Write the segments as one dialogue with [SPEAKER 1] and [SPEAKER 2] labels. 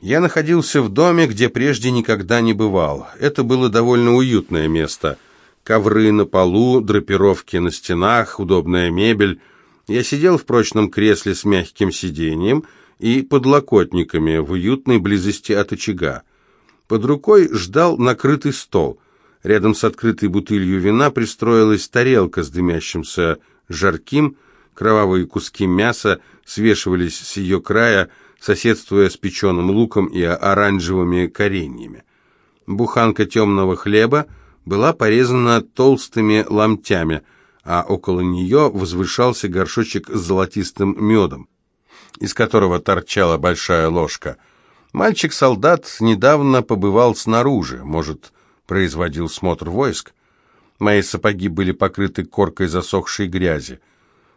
[SPEAKER 1] Я находился в доме, где прежде никогда не бывал. Это было довольно уютное место. Ковры на полу, драпировки на стенах, удобная мебель. Я сидел в прочном кресле с мягким сиденьем и подлокотниками в уютной близости от очага. Под рукой ждал накрытый стол. Рядом с открытой бутылью вина пристроилась тарелка с дымящимся жарким, кровавые куски мяса свешивались с ее края, соседствуя с печеным луком и оранжевыми кореньями. Буханка темного хлеба была порезана толстыми ломтями, а около нее возвышался горшочек с золотистым медом, из которого торчала большая ложка. Мальчик-солдат недавно побывал снаружи, может, производил смотр войск. Мои сапоги были покрыты коркой засохшей грязи.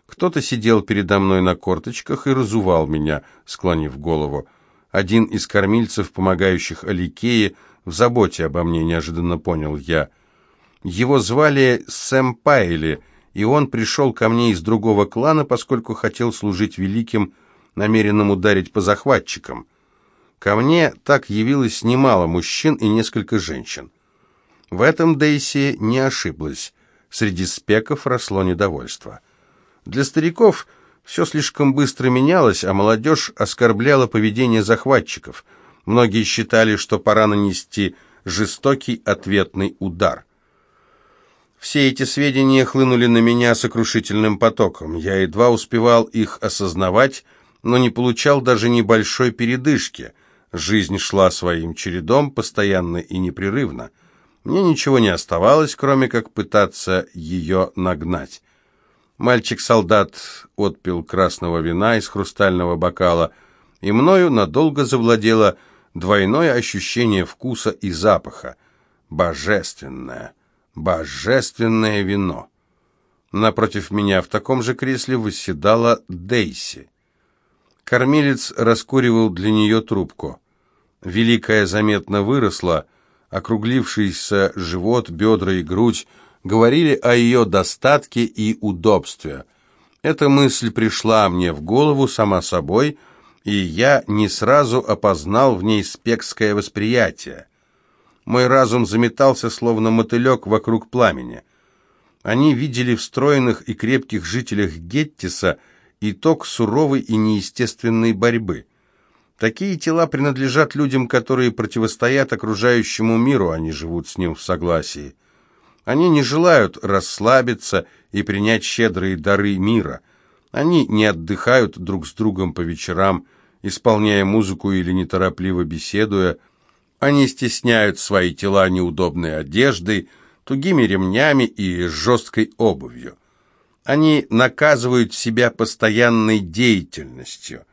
[SPEAKER 1] Кто-то сидел передо мной на корточках и разувал меня, склонив голову. Один из кормильцев, помогающих Аликее, в заботе обо мне, неожиданно понял я. Его звали Сэм Пайли, и он пришел ко мне из другого клана, поскольку хотел служить великим, намеренным ударить по захватчикам. Ко мне так явилось немало мужчин и несколько женщин. В этом Дейси не ошиблась. Среди спеков росло недовольство. Для стариков все слишком быстро менялось, а молодежь оскорбляла поведение захватчиков. Многие считали, что пора нанести жестокий ответный удар. Все эти сведения хлынули на меня сокрушительным потоком. Я едва успевал их осознавать, но не получал даже небольшой передышки. Жизнь шла своим чередом, постоянно и непрерывно. Мне ничего не оставалось, кроме как пытаться ее нагнать. Мальчик-солдат отпил красного вина из хрустального бокала, и мною надолго завладело двойное ощущение вкуса и запаха. Божественное, божественное вино. Напротив меня в таком же кресле восседала Дейси. Кормилец раскуривал для нее трубку. Великая заметно выросла, округлившийся живот, бедра и грудь говорили о ее достатке и удобстве. Эта мысль пришла мне в голову сама собой, и я не сразу опознал в ней спекское восприятие. Мой разум заметался, словно мотылек вокруг пламени. Они видели в стройных и крепких жителях Геттиса итог суровой и неестественной борьбы. Такие тела принадлежат людям, которые противостоят окружающему миру, они живут с ним в согласии. Они не желают расслабиться и принять щедрые дары мира. Они не отдыхают друг с другом по вечерам, исполняя музыку или неторопливо беседуя. Они стесняют свои тела неудобной одеждой, тугими ремнями и жесткой обувью. Они наказывают себя постоянной деятельностью.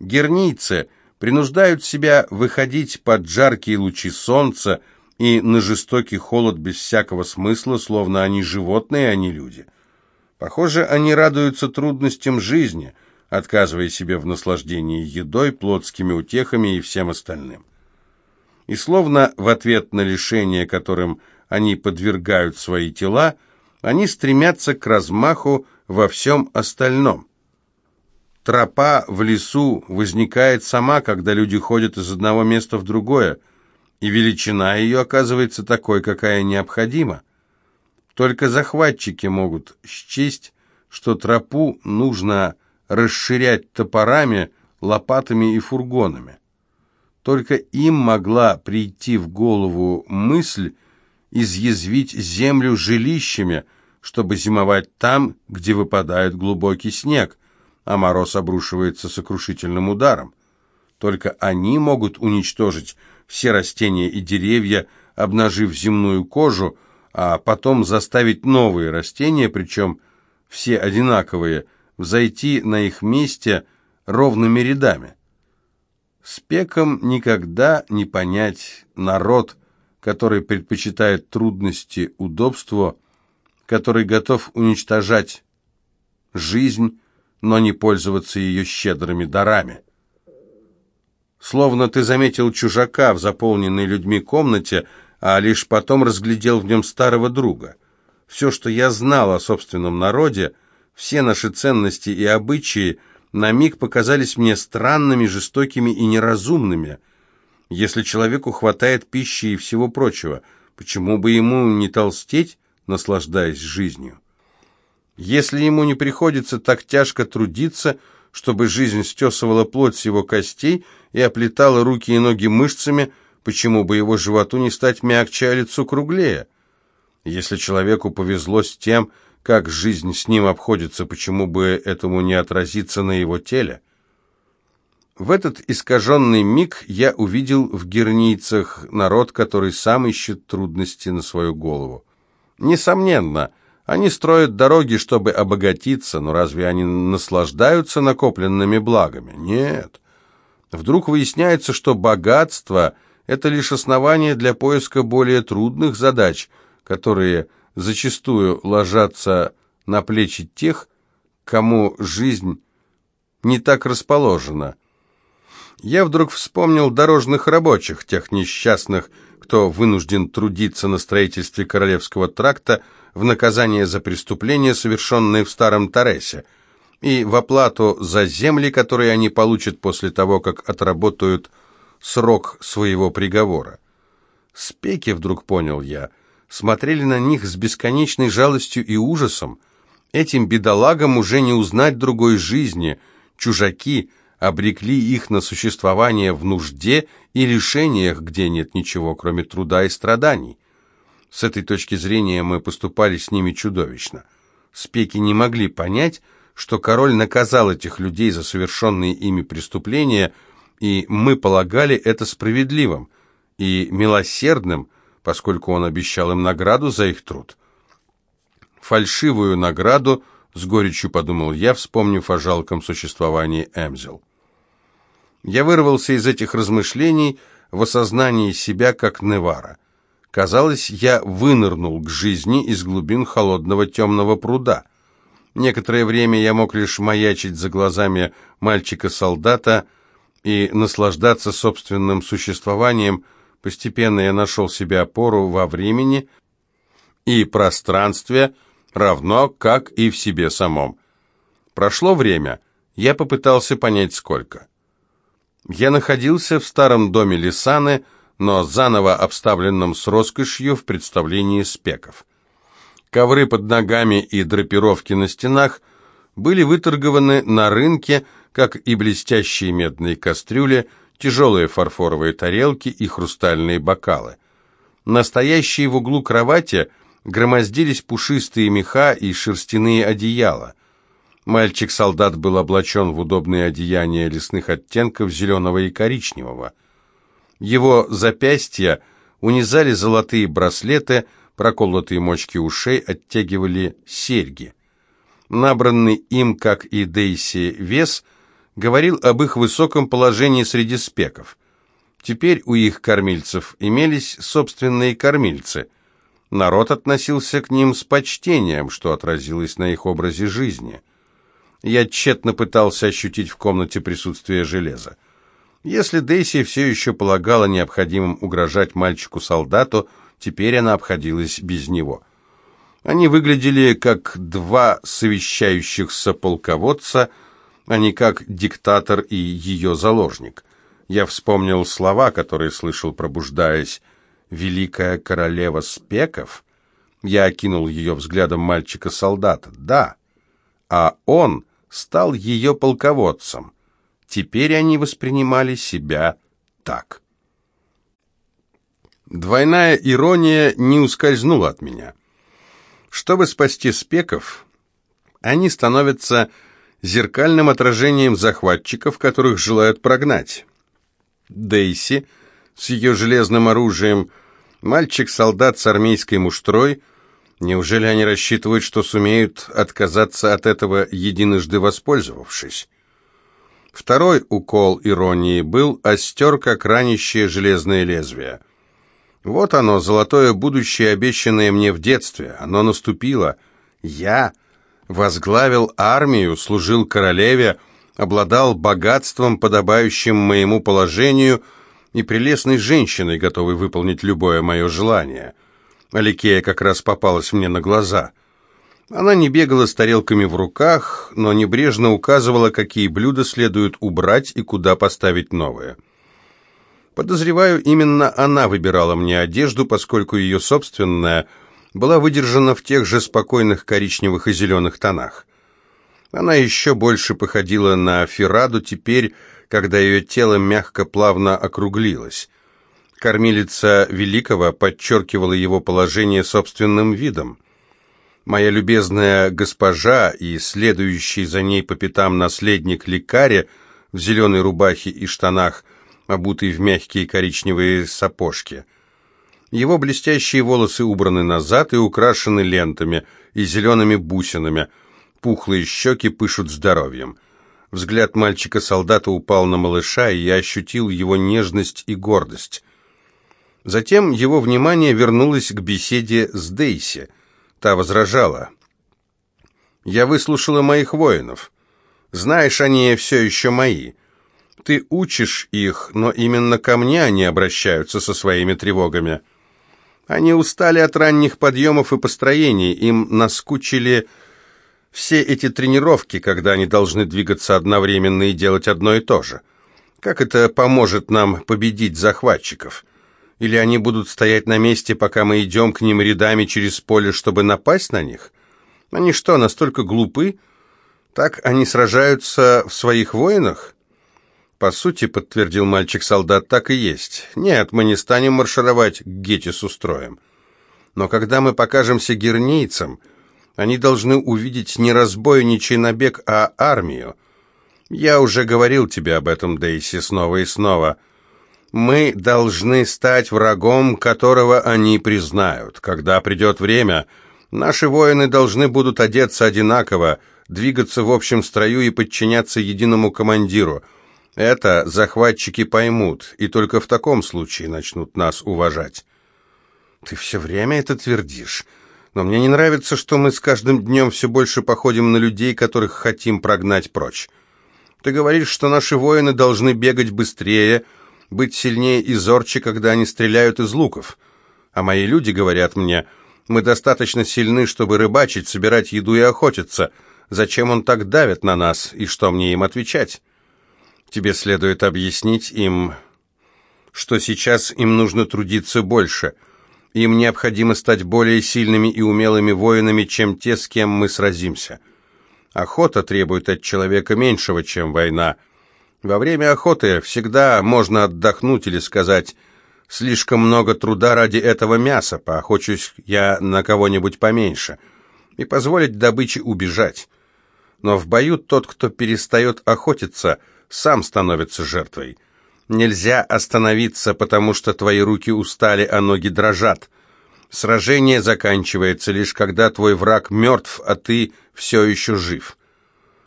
[SPEAKER 1] Гернийцы принуждают себя выходить под жаркие лучи солнца, и на жестокий холод без всякого смысла, словно они животные, а не люди. Похоже, они радуются трудностям жизни, отказывая себе в наслаждении едой, плотскими утехами и всем остальным. И словно в ответ на лишение, которым они подвергают свои тела, они стремятся к размаху во всем остальном. Тропа в лесу возникает сама, когда люди ходят из одного места в другое – и величина ее оказывается такой, какая необходима. Только захватчики могут счесть, что тропу нужно расширять топорами, лопатами и фургонами. Только им могла прийти в голову мысль изъязвить землю жилищами, чтобы зимовать там, где выпадает глубокий снег, а мороз обрушивается сокрушительным ударом. Только они могут уничтожить все растения и деревья, обнажив земную кожу, а потом заставить новые растения, причем все одинаковые, взойти на их месте ровными рядами. Спеком никогда не понять народ, который предпочитает трудности удобству, который готов уничтожать жизнь, но не пользоваться ее щедрыми дарами. Словно ты заметил чужака в заполненной людьми комнате, а лишь потом разглядел в нем старого друга. Все, что я знал о собственном народе, все наши ценности и обычаи на миг показались мне странными, жестокими и неразумными. Если человеку хватает пищи и всего прочего, почему бы ему не толстеть, наслаждаясь жизнью? Если ему не приходится так тяжко трудиться, чтобы жизнь стесывала плоть с его костей и оплетала руки и ноги мышцами, почему бы его животу не стать мягче, а лицу круглее? Если человеку повезло с тем, как жизнь с ним обходится, почему бы этому не отразиться на его теле? В этот искаженный миг я увидел в герницах народ, который сам ищет трудности на свою голову. Несомненно, они строят дороги, чтобы обогатиться, но разве они наслаждаются накопленными благами? Нет. Вдруг выясняется, что богатство – это лишь основание для поиска более трудных задач, которые зачастую ложатся на плечи тех, кому жизнь не так расположена. Я вдруг вспомнил дорожных рабочих, тех несчастных, кто вынужден трудиться на строительстве Королевского тракта в наказание за преступления, совершенные в Старом Таресе, и в оплату за земли, которые они получат после того, как отработают срок своего приговора. Спеки, вдруг понял я, смотрели на них с бесконечной жалостью и ужасом. Этим бедолагам уже не узнать другой жизни, чужаки – обрекли их на существование в нужде и лишениях, где нет ничего, кроме труда и страданий. С этой точки зрения мы поступали с ними чудовищно. Спеки не могли понять, что король наказал этих людей за совершенные ими преступления, и мы полагали это справедливым и милосердным, поскольку он обещал им награду за их труд. Фальшивую награду, с горечью подумал я, вспомнив о жалком существовании Эмзел. Я вырвался из этих размышлений в осознании себя как Невара. Казалось, я вынырнул к жизни из глубин холодного темного пруда. Некоторое время я мог лишь маячить за глазами мальчика-солдата и наслаждаться собственным существованием. Постепенно я нашел себе опору во времени и пространстве, равно как и в себе самом. Прошло время, я попытался понять, сколько. Я находился в старом доме Лисаны, но заново обставленном с роскошью в представлении спеков. Ковры под ногами и драпировки на стенах были выторгованы на рынке, как и блестящие медные кастрюли, тяжелые фарфоровые тарелки и хрустальные бокалы. Настоящие в углу кровати громоздились пушистые меха и шерстяные одеяла – Мальчик-солдат был облачен в удобные одеяния лесных оттенков зеленого и коричневого. Его запястья унизали золотые браслеты, проколотые мочки ушей оттягивали серьги. Набранный им, как и Дейси, вес говорил об их высоком положении среди спеков. Теперь у их кормильцев имелись собственные кормильцы. Народ относился к ним с почтением, что отразилось на их образе жизни – я тщетно пытался ощутить в комнате присутствие железа. Если Дейси все еще полагала необходимым угрожать мальчику-солдату, теперь она обходилась без него. Они выглядели как два совещающихся полководца, а не как диктатор и ее заложник. Я вспомнил слова, которые слышал, пробуждаясь. «Великая королева спеков?» Я окинул ее взглядом мальчика-солдата. «Да». А он стал ее полководцем. Теперь они воспринимали себя так. Двойная ирония не ускользнула от меня. Чтобы спасти спеков, они становятся зеркальным отражением захватчиков, которых желают прогнать. Дейси с ее железным оружием, мальчик-солдат с армейской муштрой – Неужели они рассчитывают, что сумеют отказаться от этого, единожды воспользовавшись? Второй укол иронии был остер, как ранящее железное лезвие. Вот оно, золотое будущее, обещанное мне в детстве. Оно наступило. Я возглавил армию, служил королеве, обладал богатством, подобающим моему положению, и прелестной женщиной, готовой выполнить любое мое желание. Аликея как раз попалась мне на глаза. Она не бегала с тарелками в руках, но небрежно указывала, какие блюда следует убрать и куда поставить новые. Подозреваю, именно она выбирала мне одежду, поскольку ее собственная была выдержана в тех же спокойных коричневых и зеленых тонах. Она еще больше походила на Фераду теперь, когда ее тело мягко плавно округлилось. Кормилица Великого подчеркивала его положение собственным видом. Моя любезная госпожа и следующий за ней по пятам наследник лекаря в зеленой рубахе и штанах, обутый в мягкие коричневые сапожки. Его блестящие волосы убраны назад и украшены лентами и зелеными бусинами, пухлые щеки пышут здоровьем. Взгляд мальчика-солдата упал на малыша, и я ощутил его нежность и гордость. Затем его внимание вернулось к беседе с Дейси. Та возражала. «Я выслушала моих воинов. Знаешь, они все еще мои. Ты учишь их, но именно ко мне они обращаются со своими тревогами. Они устали от ранних подъемов и построений, им наскучили все эти тренировки, когда они должны двигаться одновременно и делать одно и то же. Как это поможет нам победить захватчиков? Или они будут стоять на месте, пока мы идем к ним рядами через поле, чтобы напасть на них? Они что, настолько глупы? Так они сражаются в своих войнах? «По сути, — подтвердил мальчик-солдат, — так и есть. Нет, мы не станем маршировать к Гетису строем. Но когда мы покажемся гернейцам, они должны увидеть не разбойничий набег, а армию. Я уже говорил тебе об этом, Дейси, снова и снова. Мы должны стать врагом, которого они признают. Когда придет время, наши воины должны будут одеться одинаково, двигаться в общем строю и подчиняться единому командиру — это захватчики поймут, и только в таком случае начнут нас уважать. Ты все время это твердишь. Но мне не нравится, что мы с каждым днем все больше походим на людей, которых хотим прогнать прочь. Ты говоришь, что наши воины должны бегать быстрее, быть сильнее и зорче, когда они стреляют из луков. А мои люди говорят мне, мы достаточно сильны, чтобы рыбачить, собирать еду и охотиться. Зачем он так давит на нас, и что мне им отвечать?» Тебе следует объяснить им, что сейчас им нужно трудиться больше. Им необходимо стать более сильными и умелыми воинами, чем те, с кем мы сразимся. Охота требует от человека меньшего, чем война. Во время охоты всегда можно отдохнуть или сказать «слишком много труда ради этого мяса, поохочусь я на кого-нибудь поменьше» и позволить добыче убежать. Но в бою тот, кто перестает охотиться – сам становится жертвой. Нельзя остановиться, потому что твои руки устали, а ноги дрожат. Сражение заканчивается лишь когда твой враг мертв, а ты все еще жив.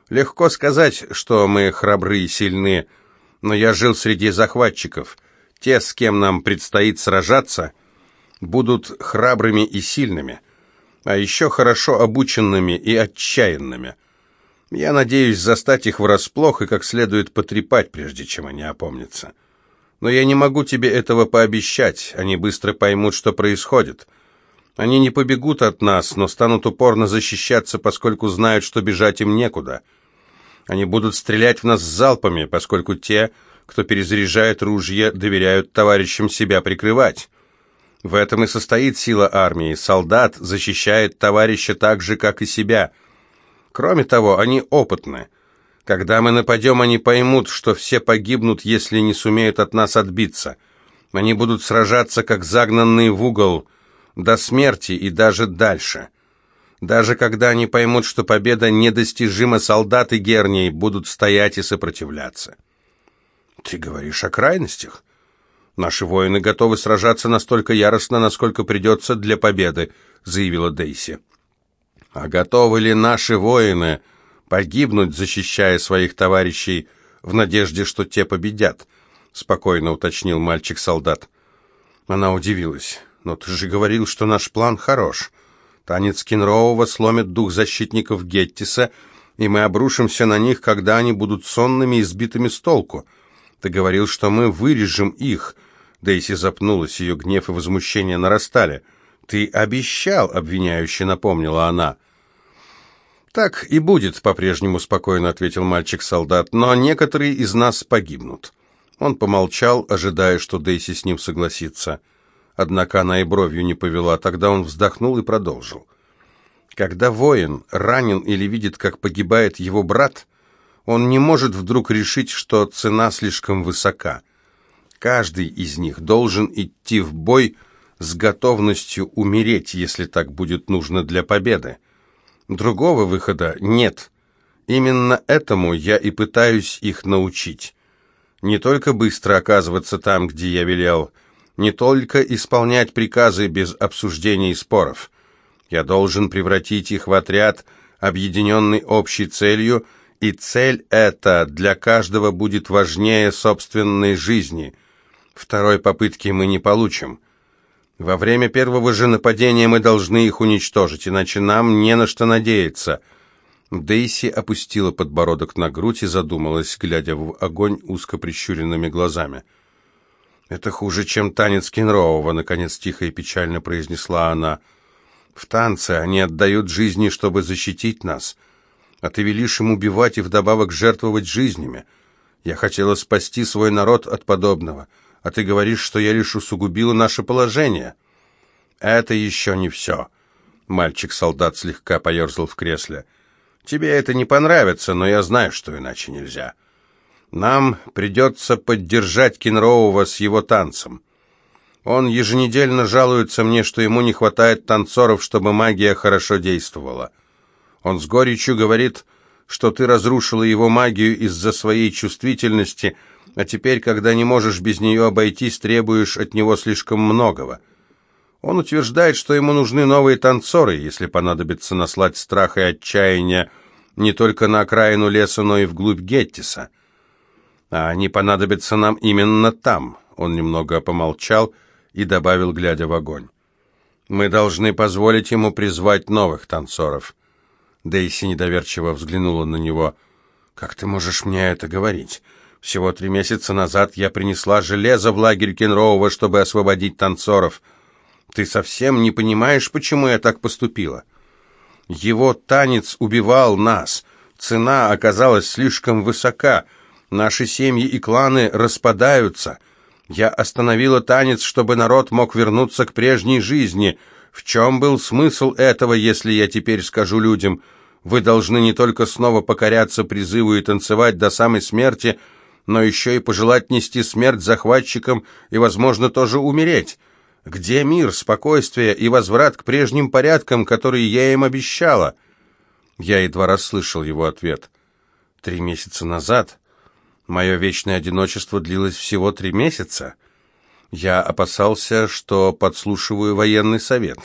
[SPEAKER 1] Легко сказать, что мы храбры и сильны, но я жил среди захватчиков. Те, с кем нам предстоит сражаться, будут храбрыми и сильными, а еще хорошо обученными и отчаянными. Я надеюсь застать их врасплох и как следует потрепать, прежде чем они опомнятся. Но я не могу тебе этого пообещать, они быстро поймут, что происходит. Они не побегут от нас, но станут упорно защищаться, поскольку знают, что бежать им некуда. Они будут стрелять в нас залпами, поскольку те, кто перезаряжает ружья, доверяют товарищам себя прикрывать. В этом и состоит сила армии. Солдат защищает товарища так же, как и себя – Кроме того, они опытны. Когда мы нападем, они поймут, что все погибнут, если не сумеют от нас отбиться. Они будут сражаться, как загнанные в угол, до смерти и даже дальше. Даже когда они поймут, что победа недостижима, солдаты Гернии будут стоять и сопротивляться. Ты говоришь о крайностях? Наши воины готовы сражаться настолько яростно, насколько придется для победы, заявила Дейси. А готовы ли наши воины погибнуть, защищая своих товарищей, в надежде, что те победят? Спокойно уточнил мальчик-солдат. Она удивилась. «Но ты же говорил, что наш план хорош. Танец Кенроува сломит дух защитников Геттиса, и мы обрушимся на них, когда они будут сонными и сбитыми с толку. Ты говорил, что мы вырежем их». Дейси запнулась, ее гнев и возмущение нарастали. «Ты обещал», — обвиняюще напомнила она. «Так и будет», — по-прежнему спокойно ответил мальчик-солдат, «но некоторые из нас погибнут. Он помолчал, ожидая, что Дейси с ним согласится. Однако она и бровью не повела. Тогда он вздохнул и продолжил. Когда воин ранен или видит, как погибает его брат, он не может вдруг решить, что цена слишком высока. Каждый из них должен идти в бой с готовностью умереть, если так будет нужно для победы. Другого выхода нет. Именно этому я и пытаюсь их научить. Не только быстро оказываться там, где я велел, не только исполнять приказы без обсуждений и споров. Я должен превратить их в отряд, объединенный общей целью, и цель эта для каждого будет важнее собственной жизни. Второй попытки мы не получим. Во время первого же нападения мы должны их уничтожить, иначе нам не на что надеяться. Дейси опустила подбородок на грудь и задумалась, глядя в огонь узко прищуренными глазами. «Это хуже, чем танец Кенроува», — наконец тихо и печально произнесла она. «В танце они отдают жизни, чтобы защитить нас» а ты велишь им убивать и вдобавок жертвовать жизнями. Я хотела спасти свой народ от подобного, а ты говоришь, что я лишь усугубила наше положение. Это еще не все. Мальчик-солдат слегка поерзал в кресле. Тебе это не понравится, но я знаю, что иначе нельзя. Нам придется поддержать Кенроува с его танцем. Он еженедельно жалуется мне, что ему не хватает танцоров, чтобы магия хорошо действовала. Он с горечью говорит, что ты разрушила его магию из-за своей чувствительности, а теперь, когда не можешь без нее обойтись, требуешь от него слишком многого. Он утверждает, что ему нужны новые танцоры, если понадобится наслать страх и отчаяние не только на окраину леса, но и вглубь Геттиса. А они понадобятся нам именно там. Он немного помолчал и добавил, глядя в огонь. Мы должны позволить ему призвать новых танцоров. Дейси недоверчиво взглянула на него. «Как ты можешь мне это говорить? Всего три месяца назад я принесла железо в лагерь Кенроува, чтобы освободить танцоров. Ты совсем не понимаешь, почему я так поступила? Его танец убивал нас. Цена оказалась слишком высока. Наши семьи и кланы распадаются. Я остановила танец, чтобы народ мог вернуться к прежней жизни». В чем был смысл этого, если я теперь скажу людям, вы должны не только снова покоряться призыву и танцевать до самой смерти, но еще и пожелать нести смерть захватчикам и, возможно, тоже умереть. Где мир, спокойствие и возврат к прежним порядкам, которые я им обещала?» Я едва расслышал его ответ. «Три месяца назад? Мое вечное одиночество длилось всего три месяца. Я опасался, что подслушиваю военный совет.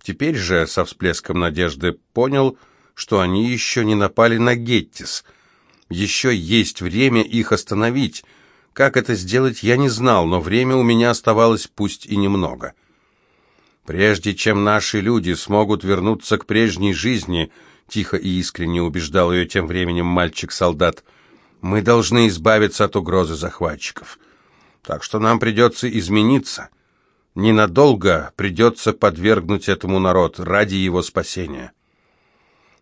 [SPEAKER 1] Теперь же, со всплеском надежды, понял, что они еще не напали на Геттис. Еще есть время их остановить. Как это сделать, я не знал, но время у меня оставалось пусть и немного. Прежде чем наши люди смогут вернуться к прежней жизни, тихо и искренне убеждал ее тем временем мальчик-солдат, мы должны избавиться от угрозы захватчиков. Так что нам придется измениться. Ненадолго придется подвергнуть этому народ ради его спасения.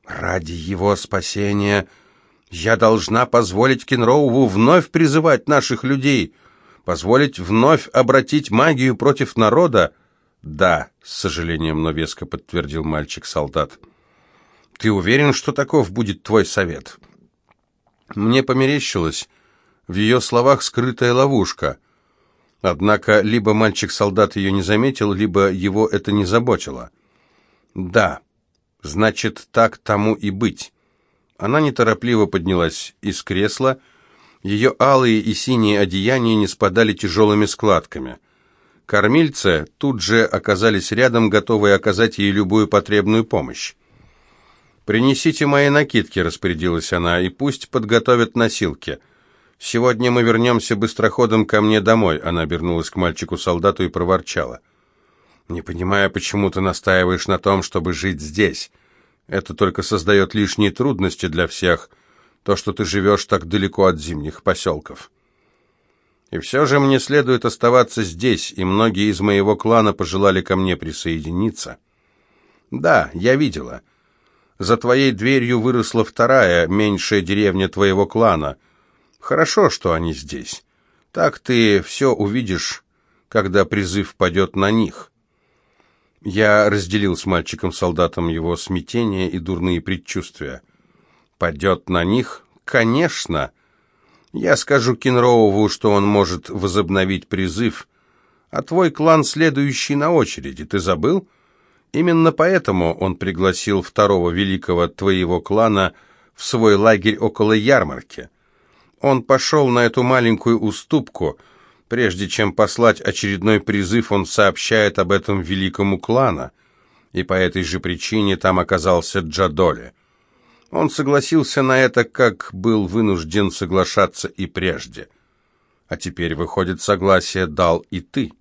[SPEAKER 1] Ради его спасения я должна позволить Кенроуву вновь призывать наших людей, позволить вновь обратить магию против народа. Да, с сожалением, но веско подтвердил мальчик-солдат. Ты уверен, что таков будет твой совет? Мне померещилось в ее словах скрытая ловушка. Однако либо мальчик-солдат ее не заметил, либо его это не заботило. Да. Значит, так тому и быть. Она неторопливо поднялась из кресла. Ее алые и синие одеяния не спадали тяжелыми складками. Кормильцы тут же оказались рядом, готовые оказать ей любую потребную помощь. «Принесите мои накидки», — распорядилась она, — «и пусть подготовят носилки. Сегодня мы вернемся быстроходом ко мне домой», — она обернулась к мальчику-солдату и проворчала. — не понимая, почему ты настаиваешь на том, чтобы жить здесь. Это только создает лишние трудности для всех, то, что ты живешь так далеко от зимних поселков. И все же мне следует оставаться здесь, и многие из моего клана пожелали ко мне присоединиться. Да, я видела. За твоей дверью выросла вторая, меньшая деревня твоего клана. Хорошо, что они здесь. Так ты все увидишь, когда призыв падет на них. Я разделил с мальчиком-солдатом его смятение и дурные предчувствия. «Падет на них? Конечно!» Я скажу Кенроуву, что он может возобновить призыв, а твой клан следующий на очереди, ты забыл? Именно поэтому он пригласил второго великого твоего клана в свой лагерь около ярмарки. Он пошел на эту маленькую уступку. Прежде чем послать очередной призыв, он сообщает об этом великому клана. И по этой же причине там оказался Джадоли. Он согласился на это, как был вынужден соглашаться и прежде. А теперь, выходит, согласие дал и ты.